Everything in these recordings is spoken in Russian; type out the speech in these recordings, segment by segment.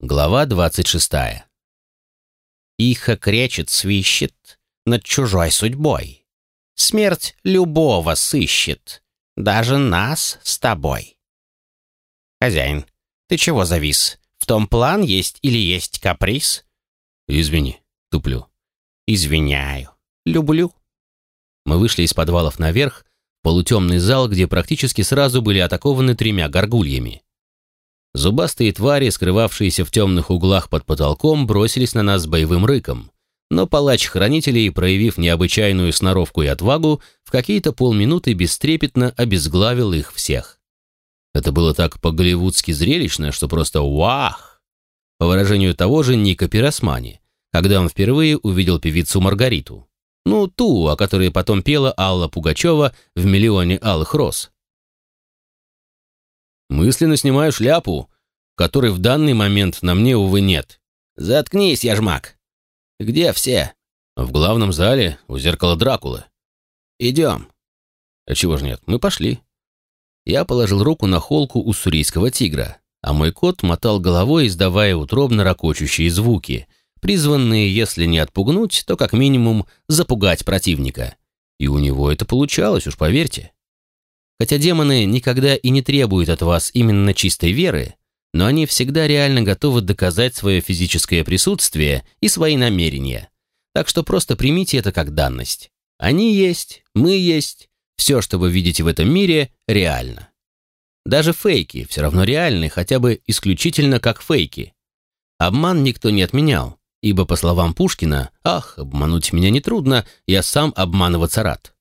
Глава двадцать шестая. Ихо кречет, свищет над чужой судьбой. Смерть любого сыщет, даже нас с тобой. Хозяин, ты чего завис? В том план есть или есть каприз? Извини, туплю. Извиняю. Люблю. Мы вышли из подвалов наверх, полутемный зал, где практически сразу были атакованы тремя горгульями. Зубастые твари, скрывавшиеся в темных углах под потолком, бросились на нас с боевым рыком. Но палач хранителей, проявив необычайную сноровку и отвагу, в какие-то полминуты бестрепетно обезглавил их всех. Это было так по-голливудски зрелищно, что просто «вах!» По выражению того же Ника Пиросмани, когда он впервые увидел певицу Маргариту. Ну, ту, о которой потом пела Алла Пугачева в «Миллионе алых роз». Мысленно снимаю шляпу, которой в данный момент на мне, увы, нет. «Заткнись, яжмак!» «Где все?» «В главном зале, у зеркала Дракулы». «Идем». «А чего ж нет? Мы пошли». Я положил руку на холку уссурийского тигра, а мой кот мотал головой, издавая утробно ракочущие звуки, призванные, если не отпугнуть, то как минимум запугать противника. И у него это получалось, уж поверьте. Хотя демоны никогда и не требуют от вас именно чистой веры, но они всегда реально готовы доказать свое физическое присутствие и свои намерения. Так что просто примите это как данность. Они есть, мы есть, все, что вы видите в этом мире, реально. Даже фейки все равно реальны, хотя бы исключительно как фейки. Обман никто не отменял, ибо, по словам Пушкина, «Ах, обмануть меня нетрудно, я сам обманываться рад».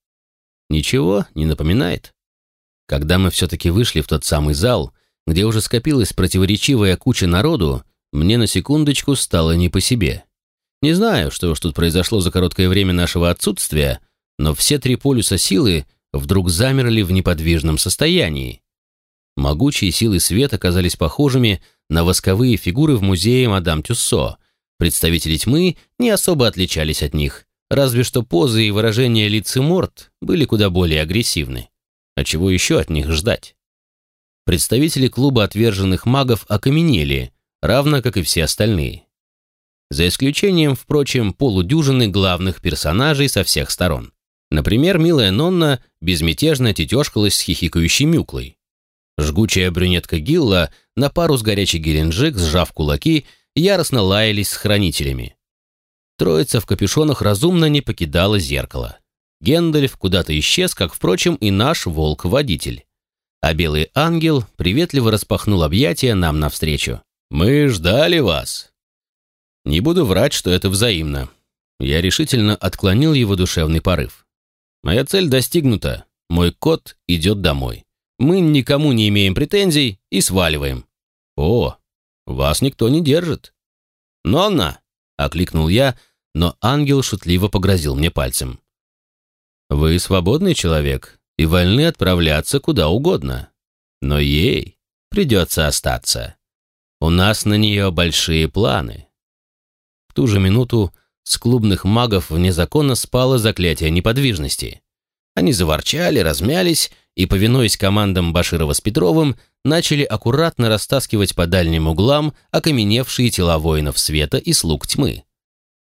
Ничего не напоминает. Когда мы все-таки вышли в тот самый зал, где уже скопилась противоречивая куча народу, мне на секундочку стало не по себе. Не знаю, что уж тут произошло за короткое время нашего отсутствия, но все три полюса силы вдруг замерли в неподвижном состоянии. Могучие силы света оказались похожими на восковые фигуры в музее мадам Тюссо. Представители тьмы не особо отличались от них, разве что позы и выражения лиц и морд были куда более агрессивны. А чего еще от них ждать? Представители клуба отверженных магов окаменели, равно как и все остальные. За исключением, впрочем, полудюжины главных персонажей со всех сторон. Например, милая Нонна безмятежно тетешкалась с хихикающей мюклой. Жгучая брюнетка Гилла на пару с горячей Геленджик, сжав кулаки, яростно лаялись с хранителями. Троица в капюшонах разумно не покидала зеркало. Гендальф куда-то исчез, как, впрочем, и наш волк-водитель. А белый ангел приветливо распахнул объятия нам навстречу. «Мы ждали вас!» Не буду врать, что это взаимно. Я решительно отклонил его душевный порыв. Моя цель достигнута. Мой кот идет домой. Мы никому не имеем претензий и сваливаем. О, вас никто не держит. «Нонна!» — окликнул я, но ангел шутливо погрозил мне пальцем. Вы свободный человек и вольны отправляться куда угодно. Но ей придется остаться. У нас на нее большие планы. В ту же минуту с клубных магов вне закона спало заклятие неподвижности. Они заворчали, размялись и, повинуясь командам Баширова с Петровым, начали аккуратно растаскивать по дальним углам окаменевшие тела воинов света и слуг тьмы.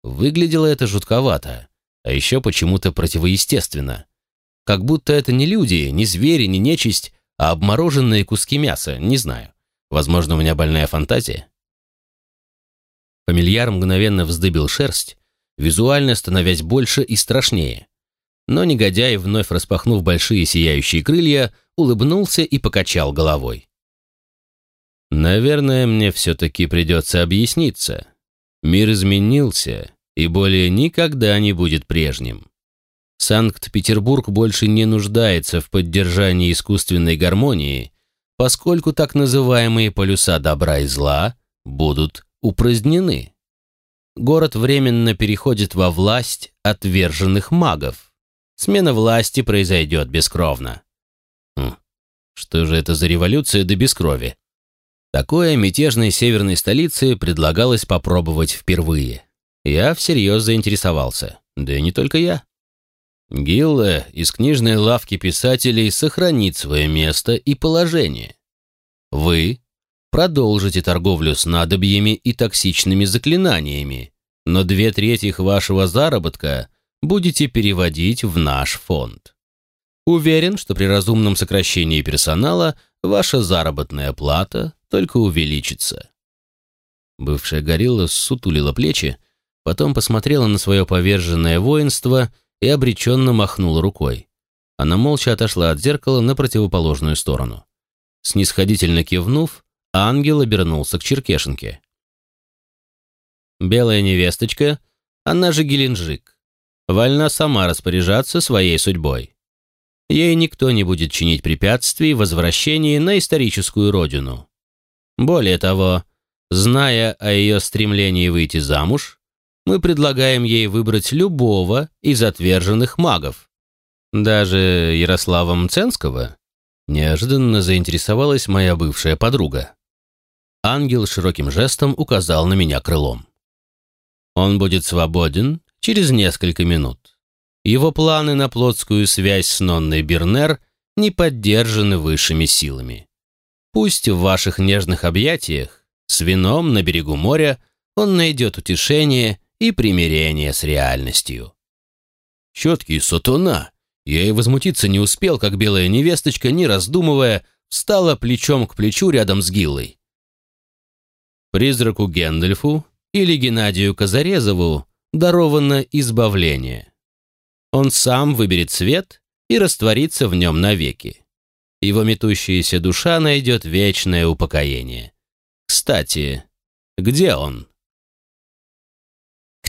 Выглядело это жутковато а еще почему-то противоестественно. Как будто это не люди, не звери, не нечисть, а обмороженные куски мяса, не знаю. Возможно, у меня больная фантазия. Фамильяр мгновенно вздыбил шерсть, визуально становясь больше и страшнее. Но негодяй, вновь распахнув большие сияющие крылья, улыбнулся и покачал головой. «Наверное, мне все-таки придется объясниться. Мир изменился, и более никогда не будет прежним. Санкт-Петербург больше не нуждается в поддержании искусственной гармонии, поскольку так называемые полюса добра и зла будут упразднены. Город временно переходит во власть отверженных магов. Смена власти произойдет бескровно. Хм, что же это за революция до бескрови? Такое мятежной северной столице предлагалось попробовать впервые. Я всерьез заинтересовался. Да и не только я. Гилла из книжной лавки писателей сохранит свое место и положение. Вы продолжите торговлю с надобьями и токсичными заклинаниями, но две трети вашего заработка будете переводить в наш фонд. Уверен, что при разумном сокращении персонала ваша заработная плата только увеличится. Бывшая горилла сутулила плечи, потом посмотрела на свое поверженное воинство и обреченно махнула рукой. Она молча отошла от зеркала на противоположную сторону. Снисходительно кивнув, ангел обернулся к черкешенке. «Белая невесточка, она же Геленджик, вольна сама распоряжаться своей судьбой. Ей никто не будет чинить препятствий в возвращении на историческую родину. Более того, зная о ее стремлении выйти замуж, мы предлагаем ей выбрать любого из отверженных магов. Даже Ярослава Мценского неожиданно заинтересовалась моя бывшая подруга. Ангел широким жестом указал на меня крылом. Он будет свободен через несколько минут. Его планы на плотскую связь с Нонной Бернер не поддержаны высшими силами. Пусть в ваших нежных объятиях, с вином на берегу моря, он найдет утешение и примирение с реальностью. Четкий сатана! Я и возмутиться не успел, как белая невесточка, не раздумывая, встала плечом к плечу рядом с Гиллой. Призраку Гендельфу или Геннадию Казарезову даровано избавление. Он сам выберет свет и растворится в нем навеки. Его метущаяся душа найдет вечное упокоение. Кстати, где он?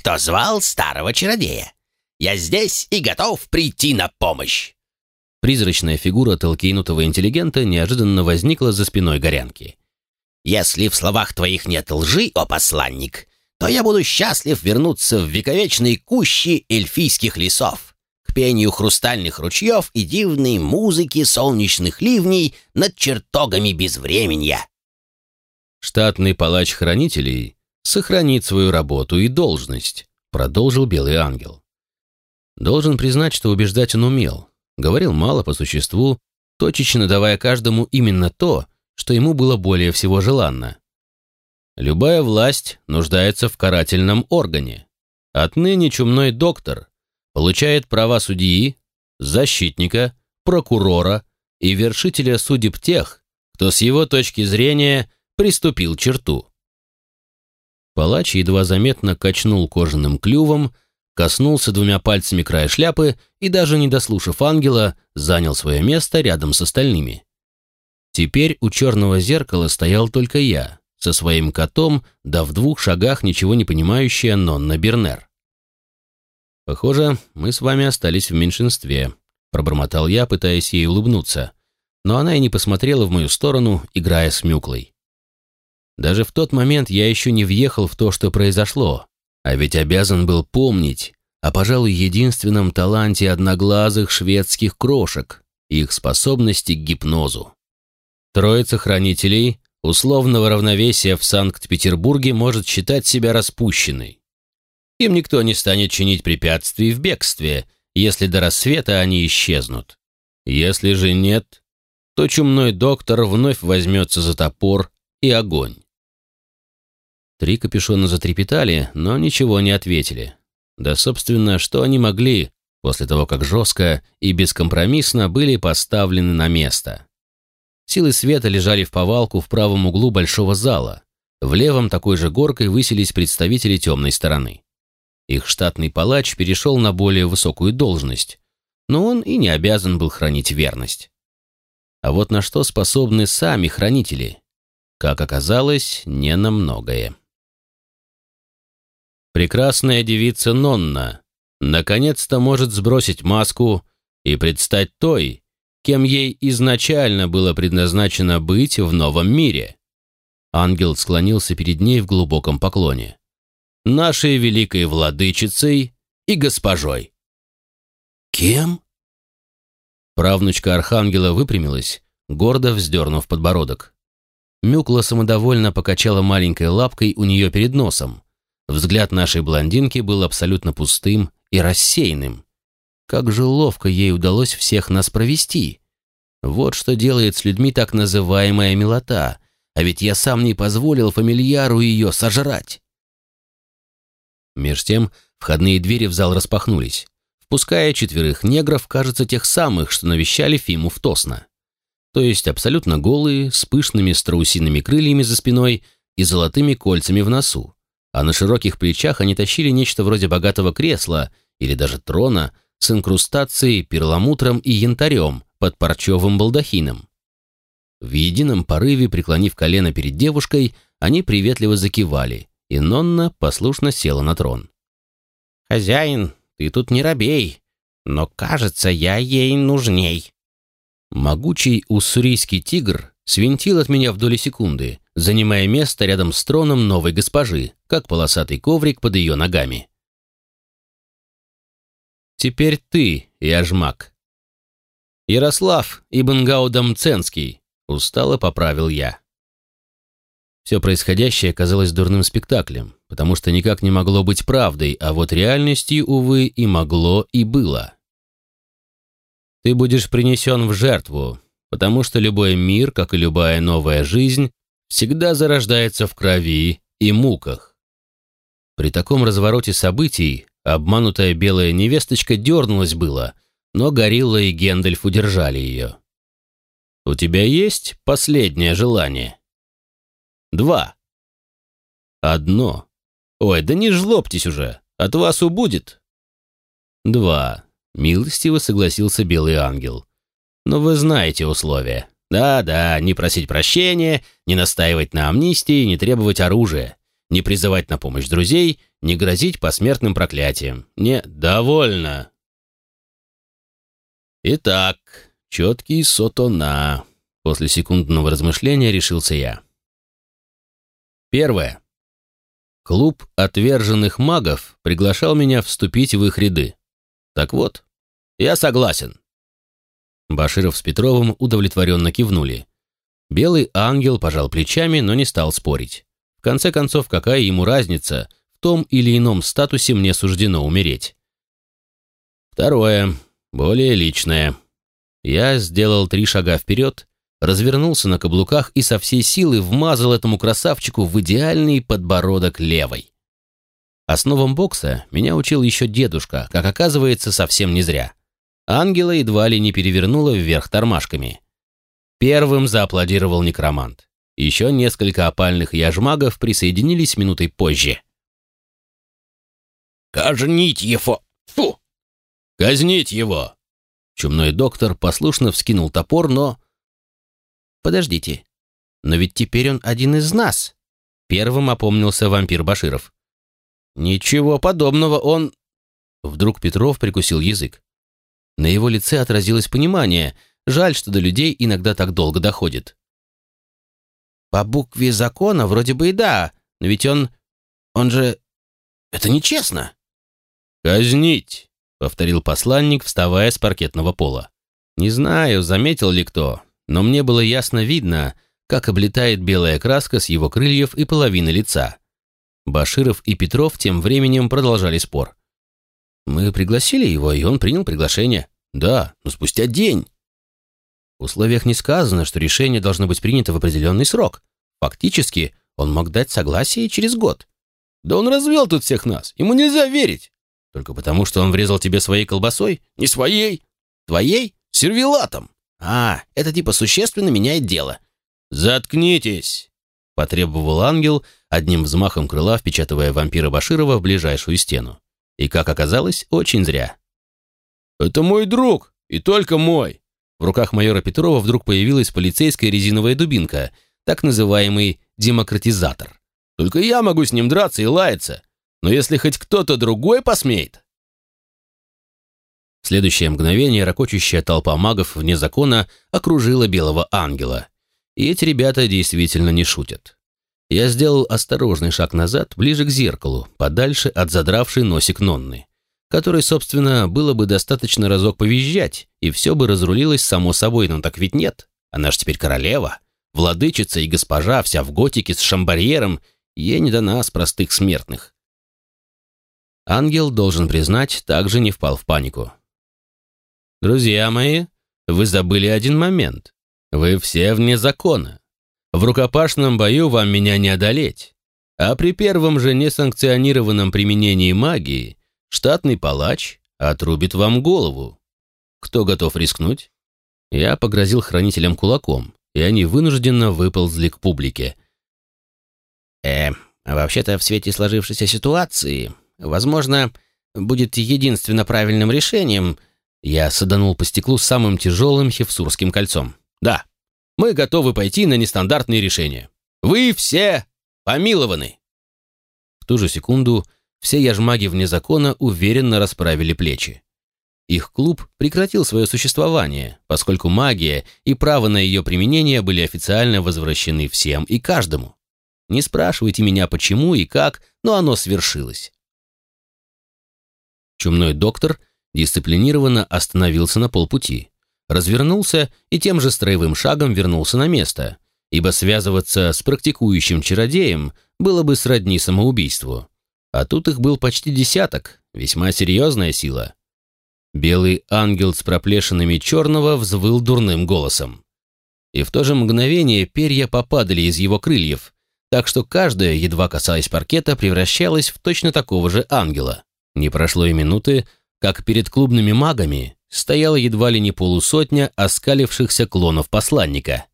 «Кто звал старого чародея? Я здесь и готов прийти на помощь!» Призрачная фигура толкинутого интеллигента неожиданно возникла за спиной горянки. «Если в словах твоих нет лжи, о посланник, то я буду счастлив вернуться в вековечные кущи эльфийских лесов, к пению хрустальных ручьев и дивной музыке солнечных ливней над чертогами безвременья. Штатный палач хранителей сохранит свою работу и должность, продолжил Белый Ангел. Должен признать, что убеждать он умел. Говорил мало по существу, точечно давая каждому именно то, что ему было более всего желанно. Любая власть нуждается в карательном органе. Отныне чумной доктор получает права судьи, защитника, прокурора и вершителя судеб тех, кто с его точки зрения приступил черту. Палач едва заметно качнул кожаным клювом, коснулся двумя пальцами края шляпы и, даже не дослушав ангела, занял свое место рядом с остальными. Теперь у черного зеркала стоял только я, со своим котом, да в двух шагах ничего не понимающая Нонна Бернер. «Похоже, мы с вами остались в меньшинстве», — пробормотал я, пытаясь ей улыбнуться, но она и не посмотрела в мою сторону, играя с Мюклой. Даже в тот момент я еще не въехал в то, что произошло, а ведь обязан был помнить о, пожалуй, единственном таланте одноглазых шведских крошек, их способности к гипнозу. Троица хранителей условного равновесия в Санкт-Петербурге может считать себя распущенной. Им никто не станет чинить препятствий в бегстве, если до рассвета они исчезнут. Если же нет, то чумной доктор вновь возьмется за топор и огонь. Три капюшона затрепетали, но ничего не ответили. Да, собственно, что они могли, после того, как жестко и бескомпромиссно были поставлены на место. Силы света лежали в повалку в правом углу большого зала. В левом такой же горкой высились представители темной стороны. Их штатный палач перешел на более высокую должность, но он и не обязан был хранить верность. А вот на что способны сами хранители? Как оказалось, не на многое. Прекрасная девица Нонна наконец-то может сбросить маску и предстать той, кем ей изначально было предназначено быть в новом мире. Ангел склонился перед ней в глубоком поклоне. Нашей великой владычицей и госпожой. Кем? Правнучка архангела выпрямилась, гордо вздернув подбородок. Мюкла самодовольно покачала маленькой лапкой у нее перед носом. Взгляд нашей блондинки был абсолютно пустым и рассеянным. Как же ловко ей удалось всех нас провести. Вот что делает с людьми так называемая милота. а ведь я сам не позволил фамильяру ее сожрать. Меж тем входные двери в зал распахнулись, впуская четверых негров, кажется, тех самых, что навещали Фиму в Тосно. То есть абсолютно голые, с пышными страусиными крыльями за спиной и золотыми кольцами в носу, а на широких плечах они тащили нечто вроде богатого кресла или даже трона с инкрустацией, перламутром и янтарем под парчевым балдахином. В едином порыве, преклонив колено перед девушкой, они приветливо закивали, и Нонна послушно села на трон. «Хозяин, ты тут не робей, но, кажется, я ей нужней». Могучий уссурийский тигр свинтил от меня в доли секунды, занимая место рядом с троном новой госпожи, как полосатый коврик под ее ногами. «Теперь ты, Яжмак». «Ярослав Ибн Гаудам Ценский», — устало поправил я. Все происходящее казалось дурным спектаклем, потому что никак не могло быть правдой, а вот реальностью, увы, и могло, и было. Ты будешь принесен в жертву, потому что любой мир, как и любая новая жизнь, всегда зарождается в крови и муках. При таком развороте событий обманутая белая невесточка дернулась было, но Горилла и Гендальф удержали ее. «У тебя есть последнее желание?» «Два». «Одно. Ой, да не жлобьтесь уже, от вас убудет». «Два», — милостиво согласился Белый Ангел. «Но вы знаете условия. Да-да, не просить прощения, не настаивать на амнистии, не требовать оружия, не призывать на помощь друзей, не грозить посмертным проклятием. Не, довольно. Итак, четкий сотона. После секундного размышления решился я. Первое. Клуб отверженных магов приглашал меня вступить в их ряды. Так вот, я согласен. Баширов с Петровым удовлетворенно кивнули. Белый ангел пожал плечами, но не стал спорить. В конце концов, какая ему разница, в том или ином статусе мне суждено умереть. Второе, более личное. Я сделал три шага вперед, развернулся на каблуках и со всей силы вмазал этому красавчику в идеальный подбородок левой. Основам бокса меня учил еще дедушка, как оказывается, совсем не зря. Ангела едва ли не перевернула вверх тормашками. Первым зааплодировал некромант. Еще несколько опальных яжмагов присоединились минутой позже. «Казнить его! Фу!» «Казнить его!» Чумной доктор послушно вскинул топор, но... «Подождите, но ведь теперь он один из нас!» Первым опомнился вампир Баширов. «Ничего подобного, он...» Вдруг Петров прикусил язык. На его лице отразилось понимание. Жаль, что до людей иногда так долго доходит. «По букве закона вроде бы и да, но ведь он... он же... это нечестно!» «Казнить!» — повторил посланник, вставая с паркетного пола. Не знаю, заметил ли кто, но мне было ясно видно, как облетает белая краска с его крыльев и половины лица. Баширов и Петров тем временем продолжали спор. Мы пригласили его, и он принял приглашение. Да, но спустя день. В условиях не сказано, что решение должно быть принято в определенный срок. Фактически, он мог дать согласие через год. Да он развел тут всех нас, ему нельзя верить. Только потому, что он врезал тебе своей колбасой? Не своей. Твоей? Сервелатом. А, это типа существенно меняет дело. Заткнитесь, потребовал ангел, одним взмахом крыла впечатывая вампира Баширова в ближайшую стену. И, как оказалось, очень зря. «Это мой друг, и только мой!» В руках майора Петрова вдруг появилась полицейская резиновая дубинка, так называемый демократизатор. «Только я могу с ним драться и лаяться, но если хоть кто-то другой посмеет...» В следующее мгновение ракочущая толпа магов вне закона окружила белого ангела. И эти ребята действительно не шутят. Я сделал осторожный шаг назад, ближе к зеркалу, подальше от задравшей носик Нонны которой, собственно, было бы достаточно разок повизжать, и все бы разрулилось само собой, но так ведь нет. Она ж теперь королева, владычица и госпожа, вся в готике с шамбарьером, ей не до нас, простых смертных. Ангел, должен признать, также не впал в панику. «Друзья мои, вы забыли один момент. Вы все вне закона. В рукопашном бою вам меня не одолеть. А при первом же несанкционированном применении магии штатный палач отрубит вам голову. Кто готов рискнуть? Я погрозил хранителям кулаком, и они вынужденно выползли к публике. Э, вообще-то в свете сложившейся ситуации, возможно, будет единственно правильным решением. Я саданул по стеклу самым тяжелым хевсурским кольцом. Да, мы готовы пойти на нестандартные решения. Вы все помилованы. В ту же секунду все яжмаги вне закона уверенно расправили плечи. Их клуб прекратил свое существование, поскольку магия и право на ее применение были официально возвращены всем и каждому. Не спрашивайте меня, почему и как, но оно свершилось. Чумной доктор дисциплинированно остановился на полпути, развернулся и тем же строевым шагом вернулся на место, ибо связываться с практикующим чародеем было бы сродни самоубийству. А тут их был почти десяток, весьма серьезная сила. Белый ангел с проплешинами черного взвыл дурным голосом. И в то же мгновение перья попадали из его крыльев, так что каждая, едва касаясь паркета, превращалась в точно такого же ангела. Не прошло и минуты, как перед клубными магами стояла едва ли не полусотня оскалившихся клонов посланника.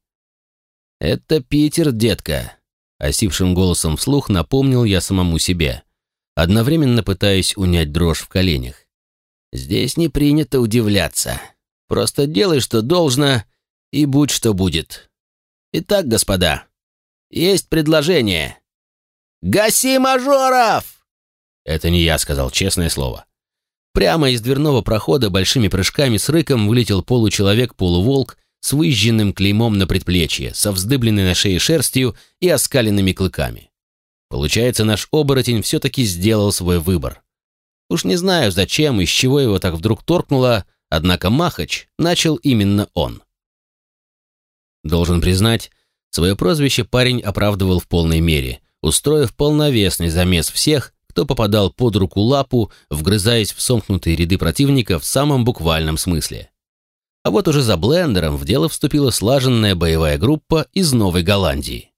«Это Питер, детка», — осипшим голосом вслух напомнил я самому себе, одновременно пытаясь унять дрожь в коленях. Здесь не принято удивляться. Просто делай, что должно, и будь, что будет. Итак, господа, есть предложение. «Гаси мажоров!» Это не я сказал, честное слово. Прямо из дверного прохода большими прыжками с рыком вылетел получеловек-полуволк с выжженным клеймом на предплечье, со вздыбленной на шее шерстью и оскаленными клыками. Получается, наш оборотень все-таки сделал свой выбор. Уж не знаю, зачем и с чего его так вдруг торкнуло, однако Махач начал именно он. Должен признать, свое прозвище парень оправдывал в полной мере, устроив полновесный замес всех, кто попадал под руку лапу, вгрызаясь в сомкнутые ряды противника в самом буквальном смысле. А вот уже за блендером в дело вступила слаженная боевая группа из Новой Голландии.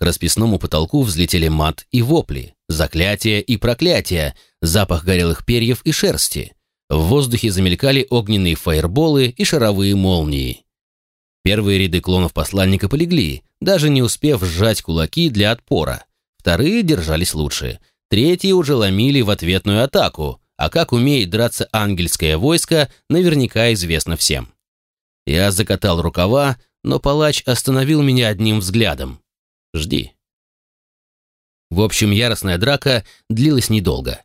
К расписному потолку взлетели мат и вопли, заклятия и проклятия, запах горелых перьев и шерсти. В воздухе замелькали огненные фаерболы и шаровые молнии. Первые ряды клонов посланника полегли, даже не успев сжать кулаки для отпора. Вторые держались лучше. Третьи уже ломили в ответную атаку, а как умеет драться ангельское войско, наверняка известно всем. Я закатал рукава, но палач остановил меня одним взглядом. Жди. В общем, яростная драка длилась недолго.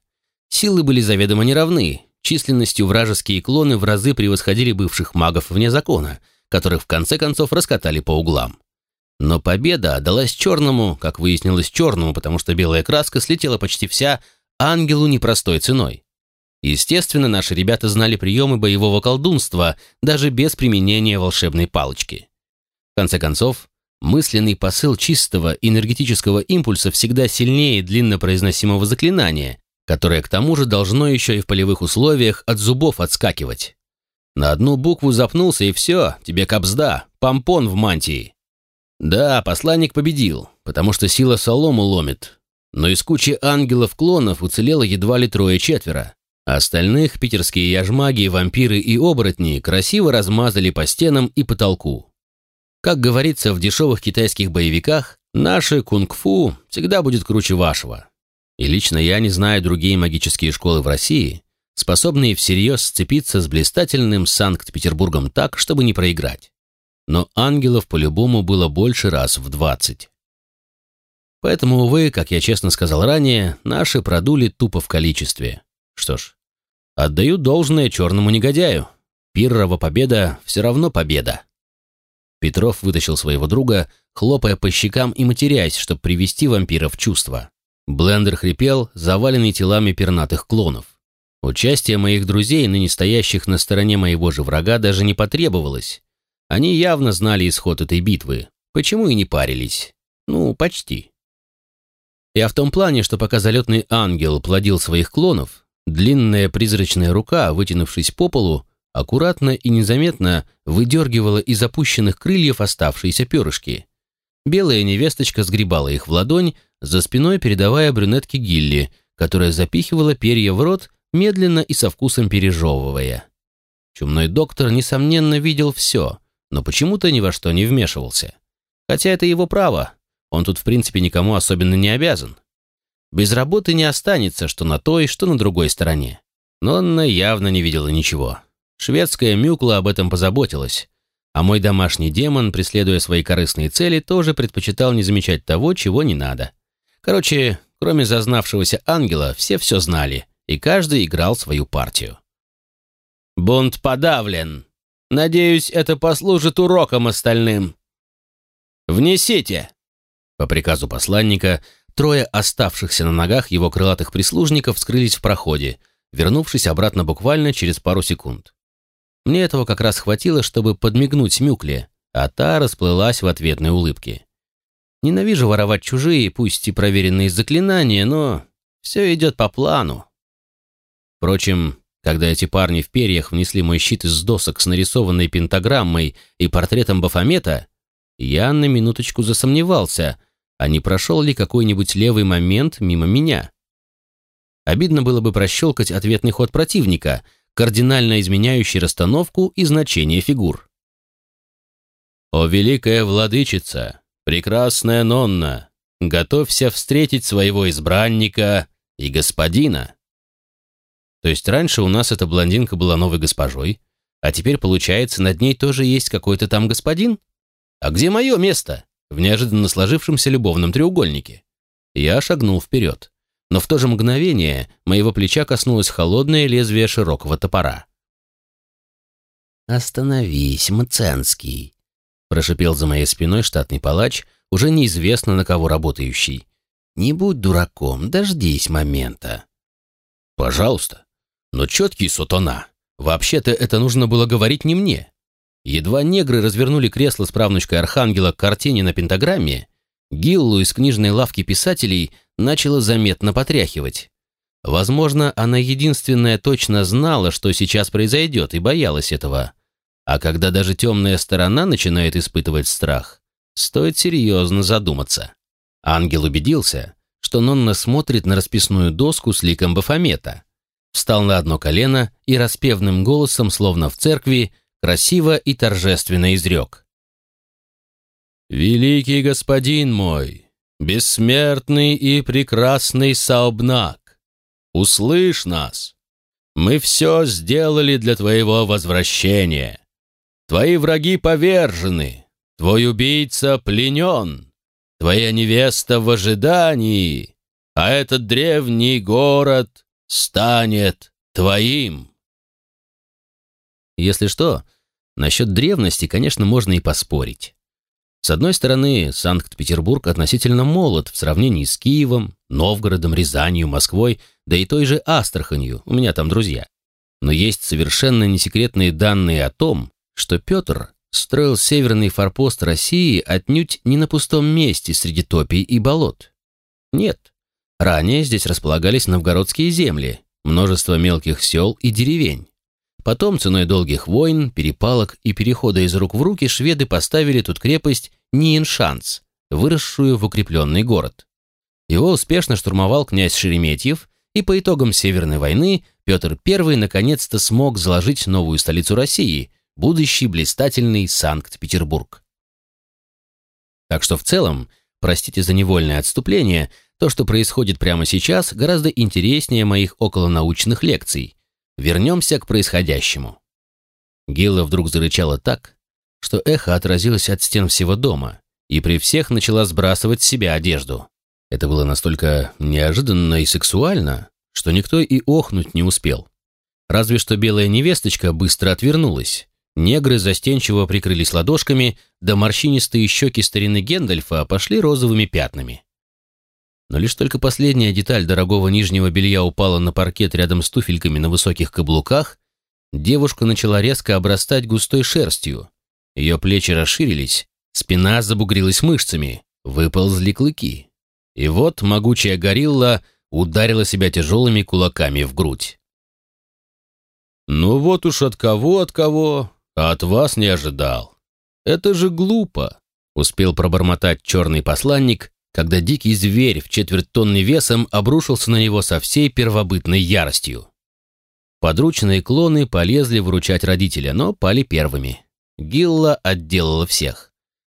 Силы были заведомо неравны, численностью вражеские клоны в разы превосходили бывших магов вне закона, которых в конце концов раскатали по углам. Но победа отдалась черному, как выяснилось, черному, потому что белая краска слетела почти вся ангелу непростой ценой. Естественно, наши ребята знали приемы боевого колдунства, даже без применения волшебной палочки. В конце концов, Мысленный посыл чистого энергетического импульса всегда сильнее длинно произносимого заклинания, которое к тому же должно еще и в полевых условиях от зубов отскакивать. На одну букву запнулся и все, тебе капзда, помпон в мантии. Да, посланник победил, потому что сила солому ломит. Но из кучи ангелов-клонов уцелело едва ли трое-четверо. Остальных питерские яжмаги, вампиры и оборотни красиво размазали по стенам и потолку. Как говорится в дешевых китайских боевиках, наше кунг-фу всегда будет круче вашего. И лично я не знаю другие магические школы в России, способные всерьез сцепиться с блистательным Санкт-Петербургом так, чтобы не проиграть. Но ангелов по-любому было больше раз в двадцать. Поэтому, увы, как я честно сказал ранее, наши продули тупо в количестве. Что ж, отдаю должное черному негодяю. Пиррова победа все равно победа. Петров вытащил своего друга, хлопая по щекам и матерясь, чтобы привести вампира в чувство. Блендер хрипел, заваленный телами пернатых клонов. Участие моих друзей, ныне стоящих на стороне моего же врага, даже не потребовалось. Они явно знали исход этой битвы. Почему и не парились? Ну, почти. Я в том плане, что пока залетный ангел плодил своих клонов, длинная призрачная рука, вытянувшись по полу, аккуратно и незаметно выдергивала из опущенных крыльев оставшиеся перышки. белая невесточка сгребала их в ладонь, за спиной передавая брюнетке Гилли, которая запихивала перья в рот, медленно и со вкусом пережевывая. Чумной доктор, несомненно, видел все, но почему-то ни во что не вмешивался. Хотя это его право, он тут в принципе никому особенно не обязан. Без работы не останется, что на той, что на другой стороне. Но Анна явно не видела ничего. Шведская мюкла об этом позаботилась, а мой домашний демон, преследуя свои корыстные цели, тоже предпочитал не замечать того, чего не надо. Короче, кроме зазнавшегося ангела, все все знали, и каждый играл свою партию. «Бунт подавлен. Надеюсь, это послужит уроком остальным». «Внесите!» По приказу посланника, трое оставшихся на ногах его крылатых прислужников скрылись в проходе, вернувшись обратно буквально через пару секунд. Мне этого как раз хватило, чтобы подмигнуть Мюкле, а та расплылась в ответной улыбке. Ненавижу воровать чужие, пусть и проверенные заклинания, но все идет по плану. Впрочем, когда эти парни в перьях внесли мой щит из досок с нарисованной пентаграммой и портретом Бафомета, я на минуточку засомневался, а не прошел ли какой-нибудь левый момент мимо меня. Обидно было бы прощелкать ответный ход противника, кардинально изменяющий расстановку и значение фигур. «О, великая владычица, прекрасная Нонна, готовься встретить своего избранника и господина!» То есть раньше у нас эта блондинка была новой госпожой, а теперь, получается, над ней тоже есть какой-то там господин? А где мое место? В неожиданно сложившемся любовном треугольнике. Я шагнул вперед но в то же мгновение моего плеча коснулось холодное лезвие широкого топора. «Остановись, Мценский», — прошипел за моей спиной штатный палач, уже неизвестно на кого работающий. «Не будь дураком, дождись момента». «Пожалуйста. Но четкий сотона. Вообще-то это нужно было говорить не мне». Едва негры развернули кресло с правнучкой Архангела к картине на пентаграмме, Гиллу из книжной лавки писателей начала заметно потряхивать. Возможно, она единственная точно знала, что сейчас произойдет, и боялась этого. А когда даже темная сторона начинает испытывать страх, стоит серьезно задуматься. Ангел убедился, что Нонна смотрит на расписную доску с ликом Бафомета, встал на одно колено и распевным голосом, словно в церкви, красиво и торжественно изрек. «Великий господин мой, бессмертный и прекрасный Саобнак, услышь нас! Мы все сделали для твоего возвращения. Твои враги повержены, твой убийца пленен, твоя невеста в ожидании, а этот древний город станет твоим». Если что, насчет древности, конечно, можно и поспорить. С одной стороны, Санкт-Петербург относительно молод в сравнении с Киевом, Новгородом, Рязанью, Москвой, да и той же Астраханью, у меня там друзья. Но есть совершенно несекретные данные о том, что Петр строил северный форпост России отнюдь не на пустом месте среди топий и болот. Нет, ранее здесь располагались новгородские земли, множество мелких сел и деревень. Потом, ценой долгих войн, перепалок и перехода из рук в руки, шведы поставили тут крепость Ниеншанс, выросшую в укрепленный город. Его успешно штурмовал князь Шереметьев, и по итогам Северной войны Петр I наконец-то смог заложить новую столицу России, будущий блистательный Санкт-Петербург. Так что в целом, простите за невольное отступление, то, что происходит прямо сейчас, гораздо интереснее моих околонаучных лекций, Вернемся к происходящему. Гилла вдруг зарычала так, что эхо отразилось от стен всего дома и при всех начала сбрасывать с себя одежду. Это было настолько неожиданно и сексуально, что никто и охнуть не успел. Разве что белая невесточка быстро отвернулась. Негры застенчиво прикрылись ладошками, да морщинистые щеки старины Гендальфа пошли розовыми пятнами. Но лишь только последняя деталь дорогого нижнего белья упала на паркет рядом с туфельками на высоких каблуках, девушка начала резко обрастать густой шерстью. Ее плечи расширились, спина забугрилась мышцами, выползли клыки. И вот могучая горилла ударила себя тяжелыми кулаками в грудь. «Ну вот уж от кого, от кого, а от вас не ожидал. Это же глупо. Успел пробормотать черный посланник, когда дикий зверь в четверть тонны весом обрушился на него со всей первобытной яростью. Подручные клоны полезли выручать родителя, но пали первыми. Гилла отделала всех.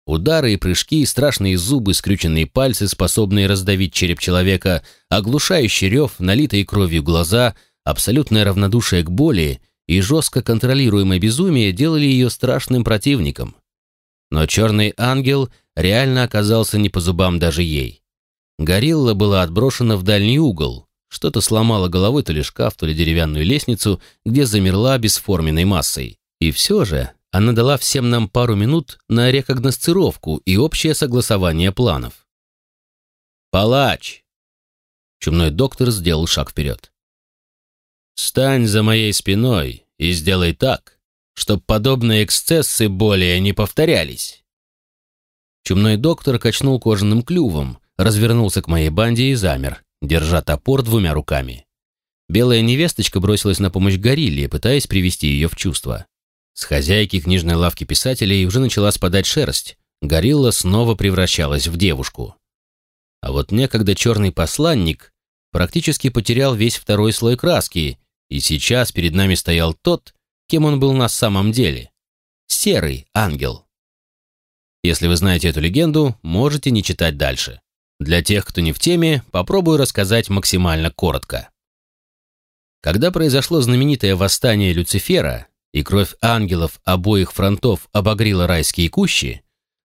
Удары и прыжки, страшные зубы, скрюченные пальцы, способные раздавить череп человека, оглушающий рев, налитые кровью глаза, абсолютное равнодушие к боли и жестко контролируемое безумие делали ее страшным противником. Но черный ангел реально оказался не по зубам даже ей. Горилла была отброшена в дальний угол, что-то сломало головой то ли шкаф, то ли деревянную лестницу, где замерла бесформенной массой. И все же она дала всем нам пару минут на рекогносцировку и общее согласование планов. «Палач!» Чумной доктор сделал шаг вперед. «Стань за моей спиной и сделай так, чтобы подобные эксцессы более не повторялись». Чумной доктор качнул кожаным клювом, развернулся к моей банде и замер, держа топор двумя руками. Белая невесточка бросилась на помощь горилле, пытаясь привести ее в чувство. С хозяйки книжной лавки писателей уже начала спадать шерсть. Горилла снова превращалась в девушку. А вот некогда черный посланник практически потерял весь второй слой краски, и сейчас перед нами стоял тот, кем он был на самом деле. Серый ангел. Если вы знаете эту легенду, можете не читать дальше. Для тех, кто не в теме, попробую рассказать максимально коротко. Когда произошло знаменитое восстание Люцифера, и кровь ангелов обоих фронтов обогрила райские кущи,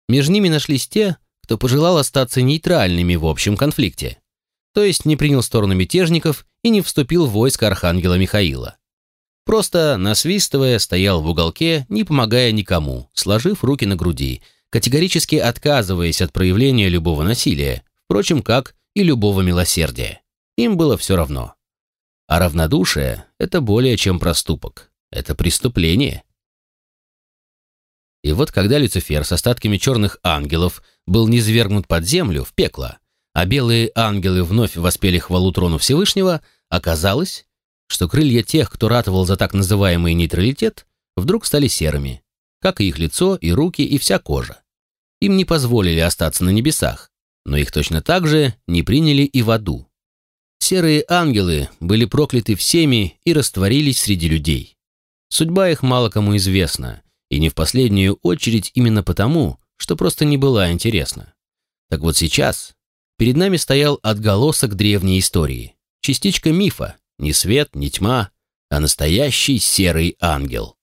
между ними нашлись те, кто пожелал остаться нейтральными в общем конфликте, то есть не принял сторону мятежников и не вступил в войско архангела Михаила. Просто, насвистывая, стоял в уголке, не помогая никому, сложив руки на груди, категорически отказываясь от проявления любого насилия, впрочем, как и любого милосердия. Им было все равно. А равнодушие – это более чем проступок. Это преступление. И вот когда Люцифер с остатками черных ангелов был низвергнут под землю, в пекло, а белые ангелы вновь воспели хвалу трону Всевышнего, оказалось, что крылья тех, кто ратовал за так называемый нейтралитет, вдруг стали серыми, как и их лицо, и руки, и вся кожа. Им не позволили остаться на небесах, но их точно так же не приняли и в аду. Серые ангелы были прокляты всеми и растворились среди людей. Судьба их мало кому известна, и не в последнюю очередь именно потому, что просто не была интересна. Так вот сейчас перед нами стоял отголосок древней истории, частичка мифа, не свет, не тьма, а настоящий серый ангел.